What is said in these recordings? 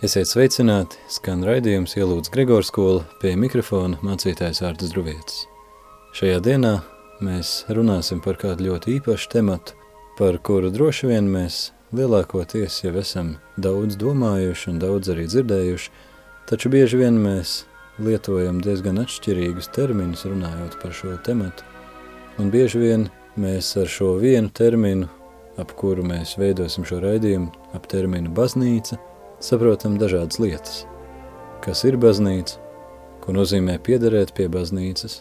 Esiet sveicināti, skan raidījums ielūdz Gregors skola pie mikrofona mācītājs Ārtas Druvietis. Šajā dienā mēs runāsim par kādu ļoti īpašu tematu, par kuru droši vien mēs lielākoties jau esam daudz domājuši un daudz arī dzirdējuši, taču bieži vien mēs lietojam diezgan atšķirīgus terminus runājot par šo tematu, un bieži vien mēs ar šo vienu terminu, ap kuru mēs veidosim šo raidījumu, ap terminu baznīca – saprotam dažādas lietas. Kas ir baznīca, ko nozīmē piederēt pie baznīcas,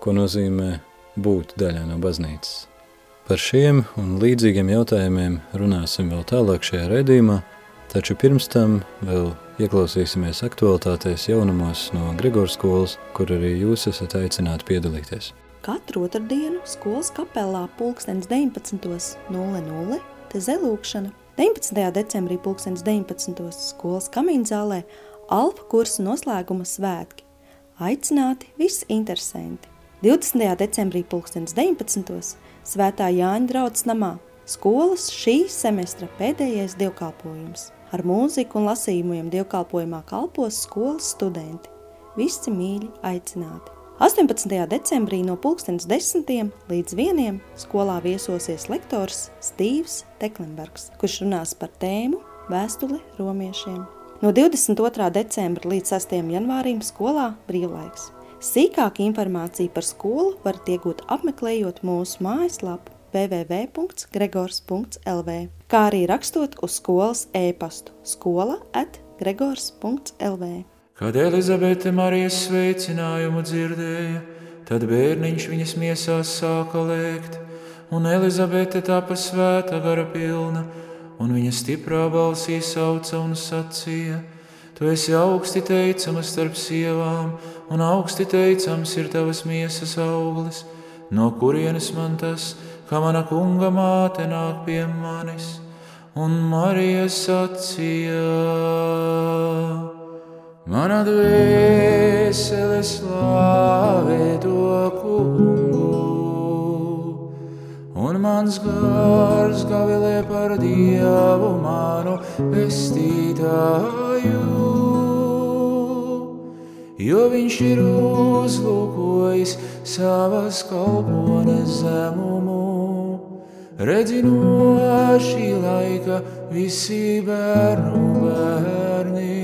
ko nozīmē būt daļā no baznīcas. Par šiem un līdzīgiem jautājumiem runāsim vēl tālāk šajā redījumā, taču pirms tam vēl ieklausīsimies aktualitātēs jaunumos no Gregors skolas, kur arī jūs esat aicināti piedalīties. Katru otrdienu skolas kapelā pulkstens 19.00 te zelūkšana 19. decembrī 2019. skolas kamīnzālē Alfa kursa noslēguma svētki. Aicināti visi interesanti. 20. decembrī 2019. svētā Jāņa draudzes namā skolas šī semestra pēdējais dievkalpojums. Ar mūziku un lasījumiem dievkalpojumā kalpos skolas studenti. Visi mīļi aicināti. 18. decembrī no 10. līdz 1. skolā viesosies lektors Stīvs Teklenbergs, kurš runās par tēmu Vēstule romiešiem. No 22. decembra līdz 6. janvārim skolā brīvlaiks. Sīkāka informācija par skolu varat iegūt apmeklējot mūsu mājaslapu www.gregors.lv, kā arī rakstot uz skolas e-pastu skola at gregors.lv. Kad Elizabete Marijas sveicinājumu dzirdēja, tad bērniņš viņas miesās sāka lēkt, un Elizabete tāpa svēta gara pilna, un viņa stiprā balsī sauca un sacīja: Tu esi augsti teicama starp sievām, un augsti teicams ir tavas miesas auglis, no kurienes man tas, ka mana kunga māte nāk pie manis, un Marija sacīja. Mana dvēsele slavē to kungu, un mans gars gavilē par Dievu manu pestītāju. Jo viņš ir uzlūkojis savas kalpones zemumu, redzi no šī laika visi bērnu bērni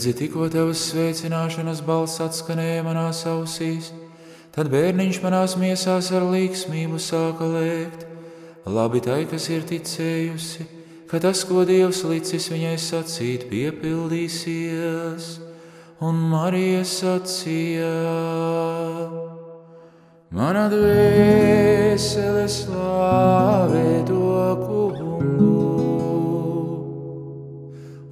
Redzi, tikko tavas sveicināšanas balss atskanēja manās ausīs, tad bērniņš manās miesās ar līksmību sāka lēkt. Labi tai, kas ir ticējusi, ka tas, ko Dievs licis viņai sacīt, piepildīsies, un Marija sacīja: Mana dvēsele slāvē to kungu,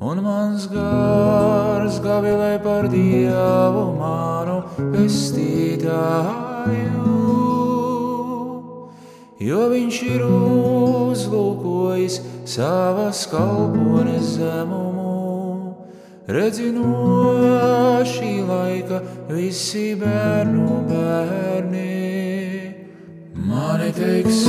un mans gars gavilē par Dievu manu pestītāju. Jo viņš ir uzlūkojis savas kalpones zemumu, redzi no šī laika visi bērnu bērni. Mani teiks,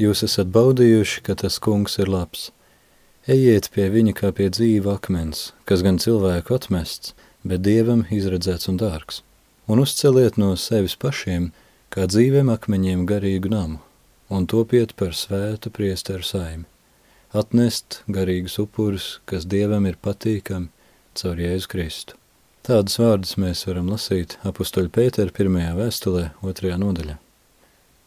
Jūs esat baudījuši, ka tas kungs ir labs. Ejiet pie viņa kā pie dzīva akmens, kas gan cilvēku atmests, bet dievam izredzēts un dārgs, un uzceliet no sevis pašiem, kā dzīviem akmeņiem garīgu namu, un topiet par svētu priesteru saimi atnest garīgus upurus, kas Dievam ir patīkami caur Jēzu Kristu. Tādus vārdus mēs varam lasīt apustuļu Pētera pirmajā vēstulē, otrajā nodaļā.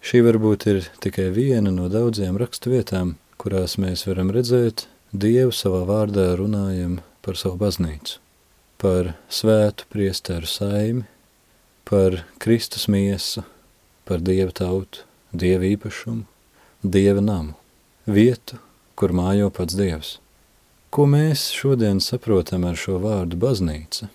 Šī varbūt ir tikai viena no daudziem rakstu vietām, kurās mēs varam redzēt Dievu savā vārdā runājam par savu baznīcu, par svētu priesteru saimi, par Kristus miesu, par Dieva tautu, Dieva īpašumu, Dieva namu, vietu, kur mājo pats Dievs. Ko mēs šodien saprotam ar šo vārdu baznīca?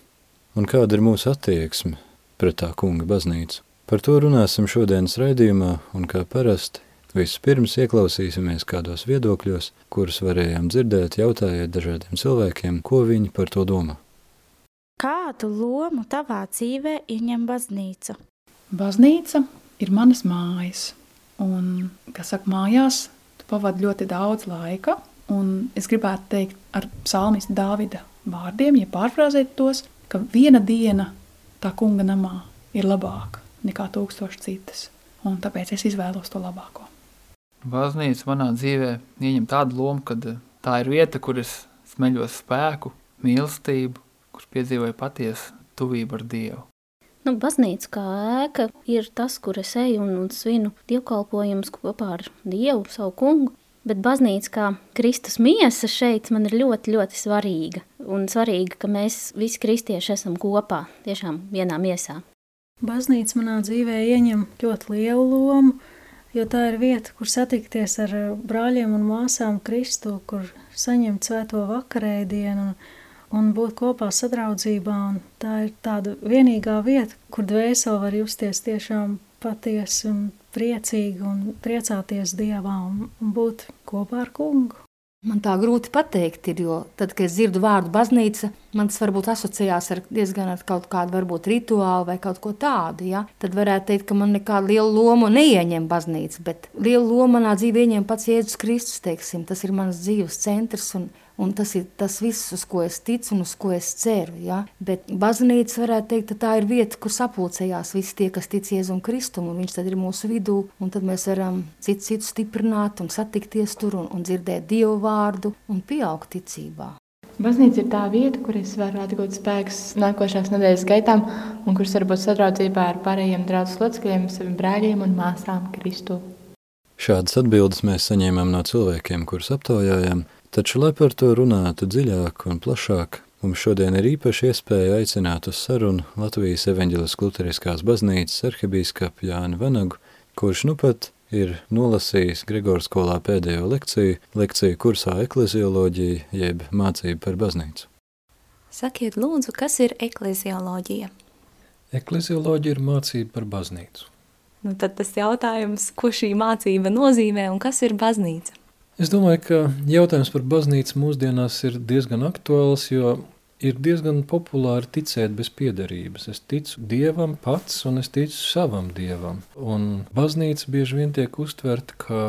Un kāda ir mūsu attieksme pret tā kunga baznīcu? Par to runāsim šodienas raidījumā, un kā parasti, vispirms ieklausīsimies kādos viedokļos, kurus varējām dzirdēt, jautājot dažādiem cilvēkiem, ko viņi par to domā. Kādu lomu tavā dzīvē ieņem baznīca? Baznīca ir manas mājas, un, kas saka, mājās pavadu ļoti daudz laika. Un es gribētu teikt, ar psalmista Dāvida vārdiem, ja pārfrāzēt tos, ka viena diena tā kunga namā ir labāka nekā tūkstoši citas. Un tāpēc es izvēlos to labāko. Baznīca manā dzīvē ieņem tādu lomu, ka eh, tā ir vieta, kur es smeļos spēku, mīlestību, kur piedzīvoju patiesu tuvību ar Dievu. Nu, baznīca kā ēka ir tas, kur es eju un, un svinu dievkalpojumus kopā ar Dievu, savu kungu. Bet baznīca kā Kristus miesa šeit man ir ļoti, ļoti svarīga. Un svarīga, ka mēs visi kristieši esam kopā, tiešām vienā miesā. Baznīca manā dzīvē ieņem ļoti lielu lomu, jo tā ir vieta, kur satikties ar brāļiem un māsām Kristu, kur saņemt svēto vakarēdienu un un būt kopā sadraudzībā. Un tā ir tāda vienīgā vieta, kur dvēseli var justies tiešām patiesi un priecīgi un priecāties Dievā un, un būt kopā ar kungu. Man tā grūti pateikt, ir, jo tad, kad es dzirdu vārdu baznīca, man tas varbūt asociējās ar diezgan ar kaut kādu varbūt rituālu vai kaut ko tādu. Ja? Tad varētu teikt, ka man nekāda liela loma neieņem baznīca, bet liela loma manā dzīvē ieņem pats Jēzus Kristus, teiksim, tas ir mans dzīves centrs un Un tas ir tas viss, uz ko es ticu un uz ko es ceru. Ja? Bet baznīca varētu teikt, ka tā ir vieta, kur sapulcējās visi tie, kas tic Jēzum Kristum, un viņš tad ir mūsu vidū. Un tad mēs varam citu citu stiprināt un satikties tur un, un dzirdēt Dievu vārdu un pieaugt ticībā. Baznīca ir tā vieta, kur es varu atgūt spēkus nākošās nedēļas gaitām, un kurš var būt sadraudzībā ar pārējiem draugu locekļiem, saviem brāļiem un māsām Kristu. Šādas atbildes mēs saņēmām no cilvēkiem, kurus aptaujājām, Taču, lai par to runātu dziļāk un plašāk, mums šodien ir īpaši iespēja aicināt uz sarunu Latvijas evaņģelis Luteriskās baznīcas arhibīskapu Jāni Vanagu, kurš nu pat ir nolasījis Grigors skolā pēdējo lekciju, lekciju kursā eklezioloģija jeb mācība par baznīcu. Sakiet lūdzu, kas ir eklezioloģija? Eklezioloģija ir mācība par baznīcu. Nu, tad tas jautājums, ko šī mācība nozīmē un kas ir baznīca? Es domāju, ka jautājums par baznīcu mūsdienās ir diezgan aktuāls, jo ir diezgan populāri ticēt bez piederības. Es ticu Dievam pats un es ticu savam Dievam. Un baznīca bieži vien tiek uztverta kā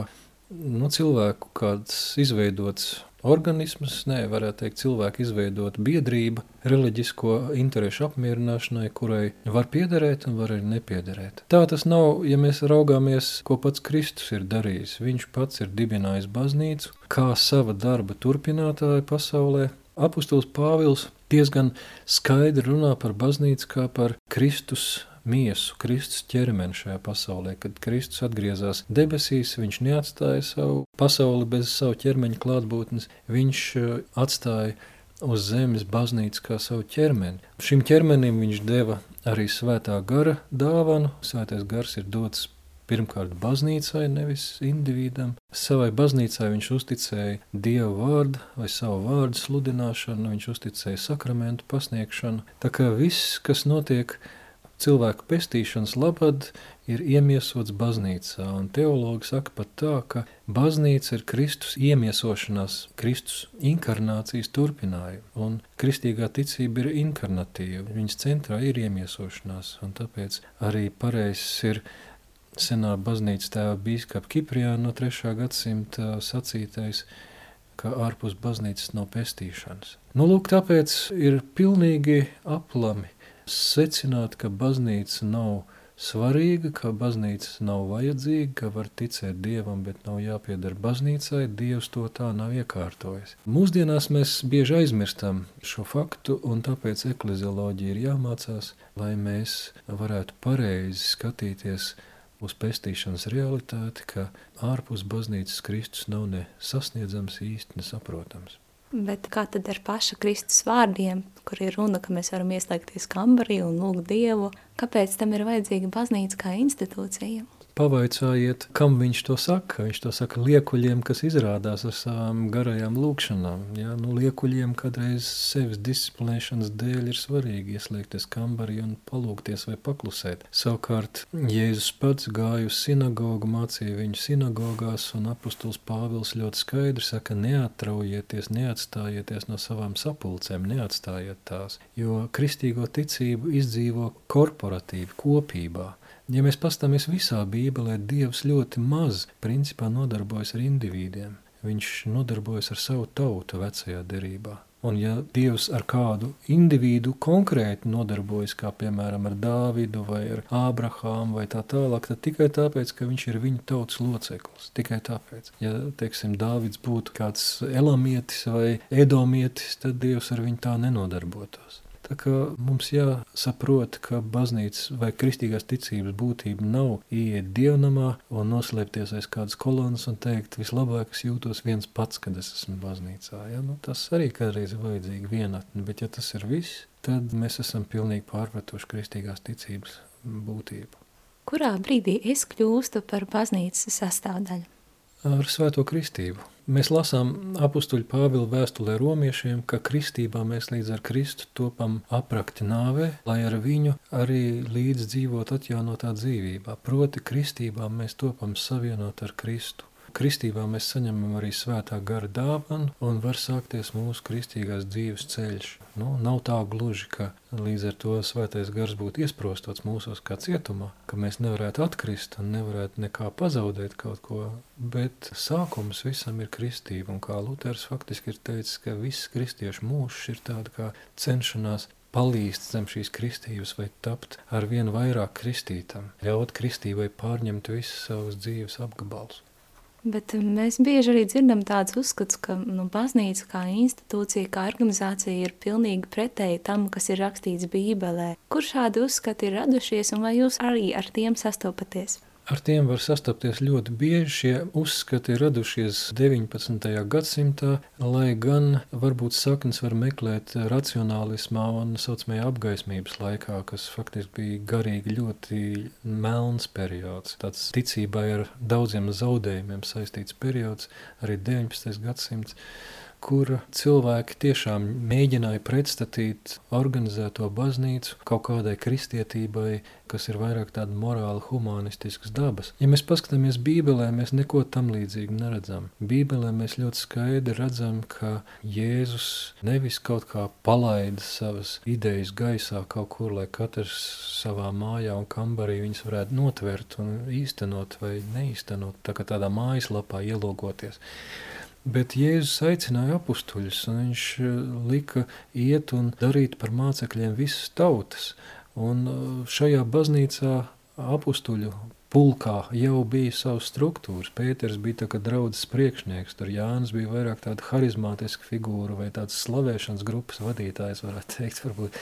nu, cilvēku kāds izveidots organisms, nē, varētu teikt, cilvēku izveidot biedrība reliģisko interešu apmierināšanai, kurai var piederēt un var arī nepiederēt. Tā tas nav, ja mēs raugāmies, ko pats Kristus ir darījis. Viņš pats ir dibinājis baznīcu kā sava darba turpinātāju pasaulē. Apostols Pāvils diezgan skaidri runā par baznīcu kā par Kristus miesu, Kristus ķermeni šajā pasaulē. Kad Kristus atgriezās debesīs, viņš neatstāja savu pasauli bez savu ķermeņa klātbūtnes, viņš eh, atstāja uz zemes baznīcu kā savu ķermeni. Šim ķermenim viņš deva arī svētā gara dāvanu. Svētais gars ir dots pirmkārt baznīcai, nevis individam. Savai baznīcai viņš uzticēja dievu vārdu vai savu vārdu sludināšanu, viņš uzticēja sakramentu pasniegšanu. Tā kā viss, kas notiek cilvēku pestīšanas labad ir iemiesots baznīcā, un teologi saka pat tā, ka baznīca ir Kristus iemiesošanās, Kristus inkarnācijas turpinājumi, un kristīgā ticība ir inkarnatīva, viņas centrā ir iemiesošanās, un tāpēc arī pareizs ir senā baznīcas tēva bīskapa Kiprijā no 3. gadsimta sacītais, ka ārpus baznīcas nav pestīšanas. Nu, lūk, tāpēc ir pilnīgi aplami secināt, ka baznīca nav svarīga, ka baznīca nav vajadzīga, ka var ticēt Dievam, bet nav jāpiedara baznīcai, Dievs to tā nav iekārtojis. Mūsdienās mēs bieži aizmirstam šo faktu, un tāpēc eklezioloģija ir jāmācās, lai mēs varētu pareizi skatīties uz pestīšanas realitāti, ka ārpus baznīcas Kristus nav ne sasniedzams īsti nesaprotams. Bet kā tad ar paša Kristus vārdiem, kur ir runa, ka mēs varam ieslēgties kambarī un lūgt Dievu, kāpēc tam ir vajadzīga baznīca kā institūcija? Pavaicājiet, kam viņš to saka. Viņš to saka liekuļiem, kas izrādās ar savām garajām lūkšanām. Ja? Nu, liekuļiem kādreiz sevis disciplinēšanas dēļ ir svarīgi ieslēgties kambarī un palūkties vai paklusēt. Savukārt Jēzus pats gāja uz sinagogu, mācīja viņu sinagogās, un apustuls Pāvils ļoti skaidri saka, neatraujieties, neatstājieties no savām sapulcēm, neatstājiet tās, jo kristīgo ticību izdzīvo korporatīvi, kopībā. Ja mēs pastāmies visā Bībelē, Dievs ļoti maz principā nodarbojas ar indivīdiem. Viņš nodarbojas ar savu tautu vecajā derībā. Un ja Dievs ar kādu individu konkrēti nodarbojas, kā piemēram ar Dāvidu vai ar Ābrahāmu vai tā tālāk, tad tikai tāpēc, ka viņš ir viņa tautas loceklis. Tikai tāpēc. Ja, teiksim, Dāvids būtu kāds elamietis vai edomietis, tad Dievs ar viņu tā nenodarbotos. Tā kā mums jāsaprot, ka baznīcas vai kristīgās ticības būtība nav ieiet dievnamā un noslēpties aiz kādas kolonas un teikt, vislabāk es jūtos viens pats, kad es esmu baznīcā. Ja? Nu, tas arī kādreiz ir vajadzīgi vienatni, bet ja tas ir viss, tad mēs esam pilnīgi pārpratuši kristīgās ticības būtību. Kurā brīdī es kļūstu par baznīcas sastāvdaļu? Ar svēto kristību. Mēs lasām apakstuļu Pāvila vēstulē romiešiem, ka kristībā mēs līdz ar Kristu topam aprakti nāvē, lai ar viņu arī līdz dzīvot atjaunotā dzīvībā. Proti, kristībā mēs topam savienot ar Kristu. Kristībā mēs saņemam arī svētā gara dāvanu un var sākties mūsu kristīgās dzīves ceļš. Nu, nav tā gluži, ka līdz ar to svētais gars būtu iesprostots mūsos kā cietumā, ka mēs nevarētu atkrist un nevarētu nekā pazaudēt kaut ko, bet sākums visam ir kristība, un kā Luters faktiski ir teicis, ka viss kristiešu mūžs ir tāda kā cenšanās palīst zem šīs kristības vai tapt ar vien vairāk kristītam, ļaut kristībai pārņemt visus savus dzīves apgabalus. Bet um, mēs bieži arī dzirdam tādus uzskats, ka nu, baznīca kā institūcija, kā organizācija ir pilnīgi pretēji tam, kas ir rakstīts Bībelē. Kur šādi uzskati ir radušies un vai jūs arī ar tiem sastopaties? Ar tiem var sastapties ļoti bieži. Šie uzskati ir radušies 19. gadsimtā, lai gan varbūt saknes var meklēt racionālismā un saucamajā apgaismības laikā, kas faktiski bija garīgi ļoti melns periods. Tāds ticībai ar daudziem zaudējumiem saistīts periods, arī 19. gadsimts kur cilvēki tiešām mēģināja pretstatīt organizēto baznīcu kaut kādai kristietībai, kas ir vairāk tāda morāla, humanistiskas dabas. Ja mēs paskatāmies Bībelē, mēs neko tam līdzīgu neredzam. Bībelē mēs ļoti skaidri redzam, ka Jēzus nevis kaut kā palaida savas idejas gaisā kaut kur, lai katrs savā mājā un kambarī viņas varētu notvert un īstenot vai neīstenot, tā kā tādā mājaslapā ielogoties. Bet Jēzus aicināja apstuļus, un viņš eh, lika iet un darīt par mācekļiem visas tautas. Un eh, šajā baznīcā apstuļu pulkā jau bija savas struktūras. Pēters bija tā kā draudzes priekšnieks, tur Jānis bija vairāk tāda harizmātiska figūra vai tāds slavēšanas grupas vadītājs, varētu teikt, varbūt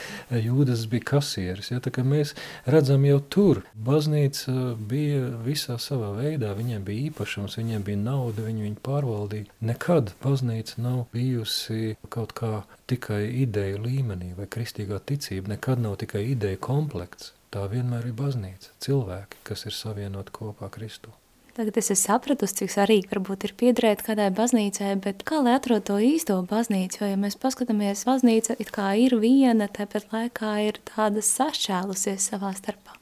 Jūdas bija kasieris. Ja, tā kā mēs redzam jau tur, baznīca bija visā savā veidā, viņiem bija īpašums, viņiem bija nauda, viņi viņu pārvaldīja. Nekad baznīca nav bijusi kaut kā tikai ideju līmenī vai kristīgā ticība, nekad nav tikai ideja komplekts. Tā vienmēr ir baznīca, cilvēki, kas ir savienoti kopā Kristu. Tagad es esmu sapratusi, cik svarīgi varbūt ir piederēt kādai baznīcai, bet kā lai atrod to īsto baznīcu, jo, ja mēs paskatāmies, baznīca it kā ir viena, tāpat laikā ir tāda sašķēlusies savā starpā.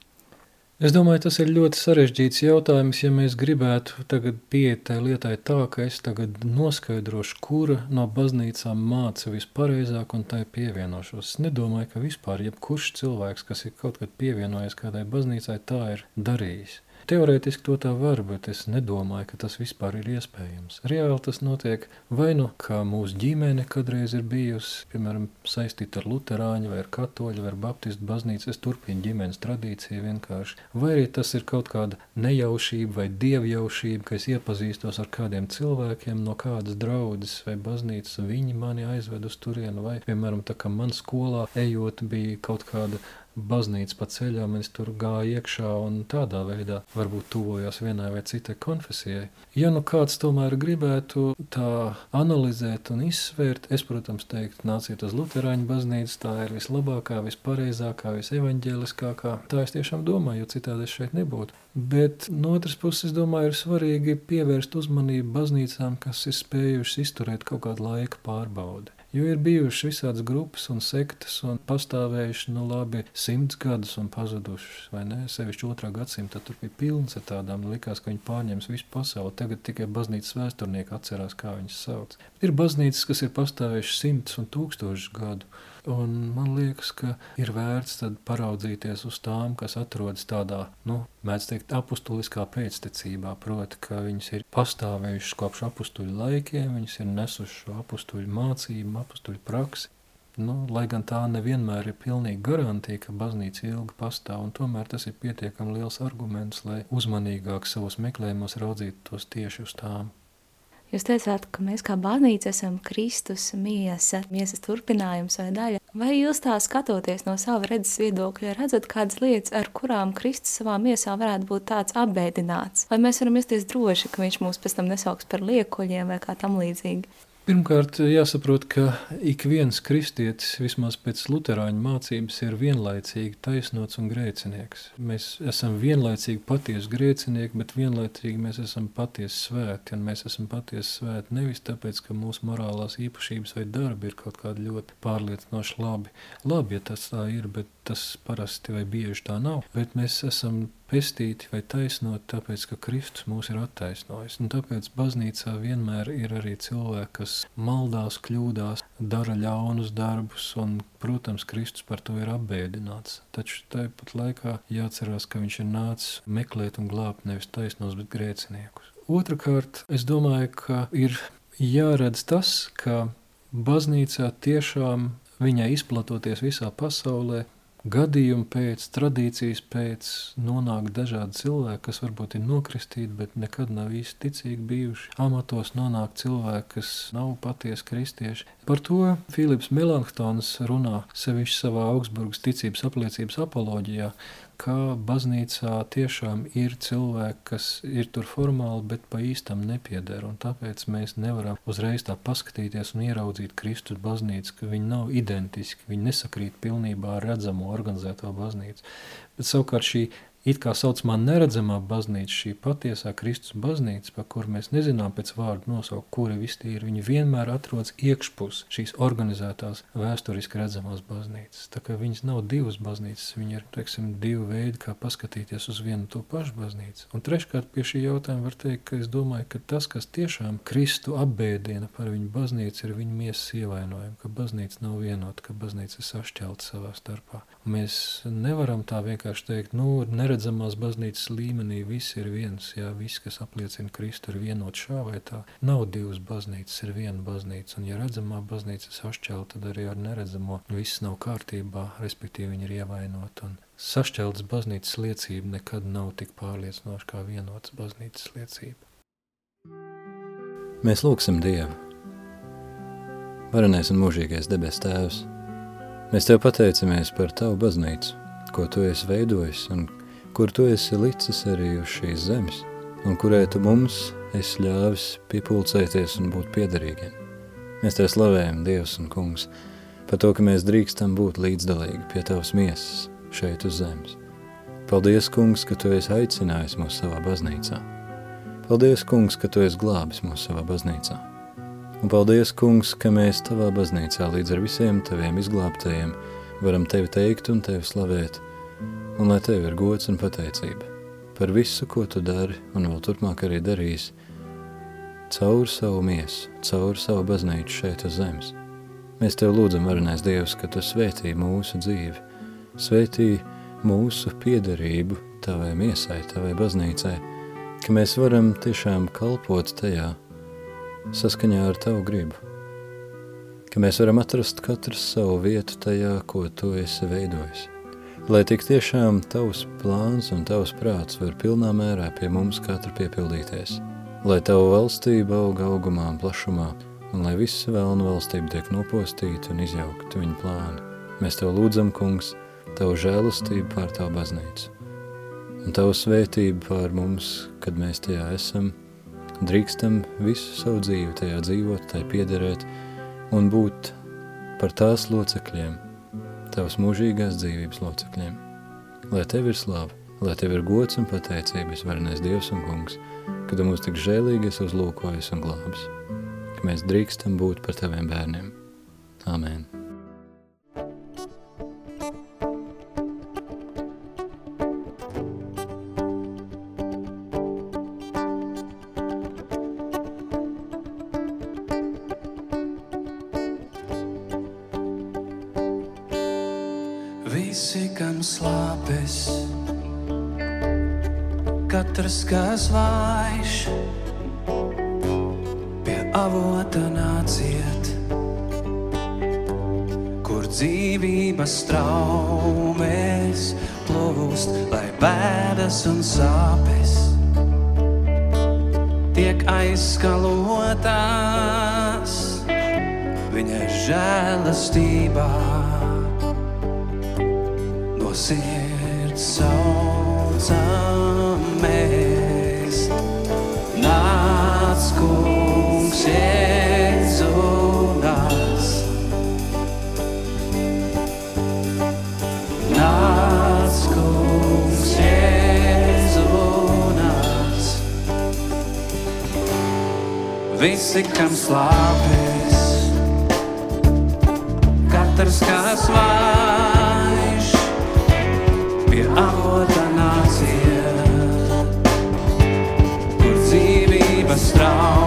Es domāju, tas ir ļoti sarežģīts jautājums, ja mēs gribētu tagad pieiet tai lietai tā, ka es tagad noskaidrošu, kura no baznīcām māca vispareizāk un tai pievienošos. Es nedomāju, ka vispār jebkurš cilvēks, kas ir kaut kad pievienojies kādai baznīcai, tā ir darījis. Teorētiski to tā var, bet es nedomāju, ka tas vispār ir iespējams. Reāli tas notiek vai nu kā mūsu ģimene kādreiz ir bijusi, piemēram, saistīta ar luterāņu vai ar katoļu vai ar baptistu baznīcu. Es turpinu ģimenes tradīciju vienkārši. Vai arī tas ir kaut kāda nejaušība vai dievjaušība, ka es iepazīstos ar kādiem cilvēkiem no kādas draudzes vai baznīcas, viņi mani aizved uz turienu, vai, piemēram, tā kā man skolā ejot bija kaut kāda baznīca pa ceļam, es tur gāju iekšā un tādā veidā varbūt tuvojos vienai vai citai konfesijai. Ja nu kāds tomēr gribētu tā analizēt un izsvērt, es, protams, teiktu, nāciet uz Luterāņu baznīcu, tā ir vislabākā, vispareizākā, visevaņģēliskākā. Tā es tiešām domāju, jo citādi es šeit nebūtu. Bet no otras puses, es domāju, ir svarīgi pievērst uzmanību baznīcām, kas ir spējušas izturēt kaut kādu laika pārbaudi. Jo ir bijušas visādas grupas un sektas, un pastāvējuši nu, labi simts gadus un pazudušas. Vai ne? Sevišķi otrā gadsimta tur bija pilns ar tādām, likās, ka viņi pārņems visu pasauli. Tagad tikai baznīcas vēsturnieki atcerās, kā viņas sauc. Ir baznīcas, kas ir pastāvējušas simtus un tūkstošus gadu. Un man liekas, ka ir vērts paraudzīties uz tām, kas atrodas tādā, nu, mēdz teikt, apustuliskā pēctecībā. Proti, ka viņas ir pastāvējušas kopš apustuļu laikiem, viņas ir nesušas šo apustuļu mācību, apustuļu praksi. Nu, lai gan tā nevienmēr ir pilnīga garantija, ka baznīca ilgi pastāv, un tomēr tas ir pietiekami liels arguments, lai uzmanīgāk savos meklējumos raudzītos tieši uz tām. Jūs teicāt, ka mēs kā baznīca esam Kristus miesa, miesas turpinājums vai daļa. Vai jūs tā skatoties no sava redzes viedokļa, redzat kādas lietas, ar kurām Kristus savā miesā varētu būt tāds apbēdināts? Vai mēs varam justies droši, ka viņš mūs pēc tam nesauks par liekuļiem vai kā tam līdzīgi? Pirmkārt, jāsaprot, ka ik viens kristietis, vismaz pēc luterāņu mācības, ir vienlaicīgi taisnots un grēcinieks. Mēs esam vienlaicīgi patiesi grēcinieki, bet vienlaicīgi mēs esam patiesi svēti. Un mēs esam patiesi svēti nevis tāpēc, ka mūsu morālās īpašības vai darbi ir kaut kādi ļoti pārliecinoši labi. Labi, ja tas tā ir, bet tas parasti vai bieži tā nav. Bet mēs esam pestīti vai taisnoti, tāpēc, ka Kristus mūs ir attaisnojis. Un tāpēc baznīcā vienmēr ir arī cilvēki, kas maldās, kļūdās, dara ļaunus darbus, un, protams, Kristus par to ir apbēdināts. Taču tāpat laikā jāatcerās, ka viņš ir nācis meklēt un glābt nevis taisnos, bet grēciniekus. Otrakārt, es domāju, ka ir jāredz tas, ka baznīcā tiešām viņai izplatoties visā pasaulē, gadījumu pēc, tradīcijas pēc nonāk dažādi cilvēki, kas varbūt ir nokristīti, bet nekad nav īsti ticīgi bijuši. Amatos nonāk cilvēki, kas nav patiesi kristieši. Par to Filips Melanchtons runā sevišķi savā Augsburgas ticības apliecības apoloģijā, ka baznīcā tiešām ir cilvēki, kas ir tur formāli, bet pa īstam nepieder. Tāpēc mēs nevaram uzreiz tā paskatīties un ieraudzīt Kristus baznīcu, ka viņi nav identiski, viņi nesakrīt pilnībā ar redzamo organizēto baznīcu. Bet savukārt šī it kā saucamā neredzamā baznīca, šī patiesā Kristus baznīca, par kuru mēs nezinām pēc vārdu nosaukt, kuri visi tie ir, viņi vienmēr atrodas iekšpus šīs organizētās vēsturiski redzamās baznīcas. Tā kā viņas nav divas baznīcas, viņi ir, teiksim, divi veidi, kā paskatīties uz vienu to pašu baznīcu. Un treškārt pie šī jautājuma var teikt, ka es domāju, ka tas, kas tiešām Kristu apbēdina par viņu baznīcu, ir viņa miesas ievainojumi, ka baznīca nav vienota, ka baznīca ir sašķelta savā starpā. Un mēs nevaram tā vienkārši teikt, nu, neredz neredzamās baznīcas līmenī viss ir viens. Jā, viss, kas apliecina Kristu, ir vienots šā vai tā. Nav divas baznīcas, ir viena baznīca. Un, ja redzamā baznīca sašķelta, tad arī ar neredzamo viss nav kārtībā, respektīvi viņi ir ievainoti. Sašķeltas baznīcas liecība nekad nav tik pārliecinoša kā vienotas baznīcas liecība. Mēs lūgsim Dievu. Varenais un mūžīgais debes tēvs, mēs Tev pateicamies par Tavu baznīcu, ko Tu esi veidojis un kur tu esi licis arī uz šīs zemes, un kurai tu mums esi ļāvis piepulcēties un būt piederīgiem. Mēs Tev slavējam, Dievs un Kungs, par to, ka mēs drīkstam būt līdzdalīgi pie Tavas miesas šeit uz zemes. Paldies, Kungs, ka Tu esi aicinājis mūs savā baznīcā. Paldies, Kungs, ka Tu esi glābis mūs savā baznīcā. Un paldies, Kungs, ka mēs Tavā baznīcā līdz ar visiem Taviem izglābtajiem varam Tevi teikt un Tevi slavēt, un lai Tev ir gods un pateicība par visu, ko Tu dari un vēl turpmāk arī darīs, caur savu miesu, caur savu baznīcu šeit uz zemes. Mēs Tev lūdzam, varenais Dievs, ka Tu svētī mūsu dzīvi, svētī mūsu piederību tavai miesai, tavai baznīcai, ka mēs varam tiešām kalpot tajā saskaņā ar tavu gribu. Ka mēs varam atrast katrs savu vietu tajā, ko tu esi veidojis. Lai tik tiešām tavs plāns un tavs prāts var pilnā mērā pie mums katru piepildīties. Lai tavu valstība auga augumā un plašumā, un lai visa vēlna valstība tiek nopostīta un izjaukta viņa plāni. Mēs Tev lūdzam, kungs, Tavu žēlastību pār Tavu baznīcu un Tavu svētību pār mums, kad mēs tajā esam, drīkstam visu savu dzīvi tajā dzīvot, tai piederēt un būt par tās locekļiem, Tavas mūžīgās dzīvības locekļiem. Lai Tev ir slava, lai Tev ir gods un pateicības varenais Dievs un kungs, kad mūs tik žēlīgi esi uzlūkojis un glābis ka mēs drīkstam būt par taviem bērniem. Āmen. Traumes plūst, lai bēdas un sāpes tiek aizskalotās viņa žēlastībā no sirds saucam mēs. Nāc, kungs, Jēzu Visi, kam slāpes, katrs, kas vājš, pie avota nāciet, kur dzīvības traumes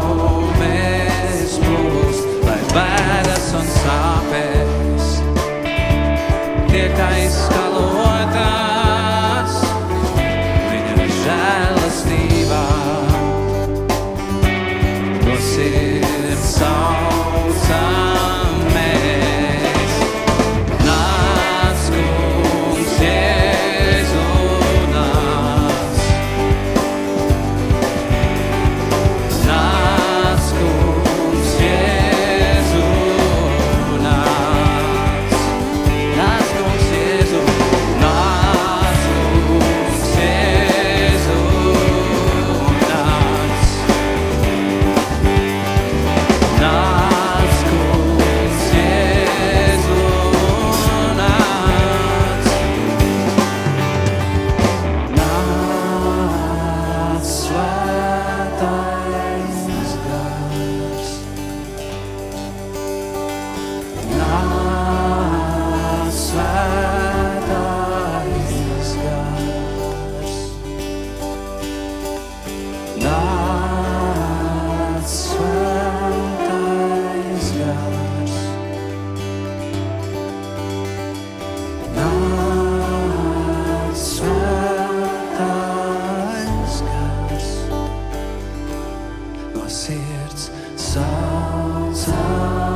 No sirds saucam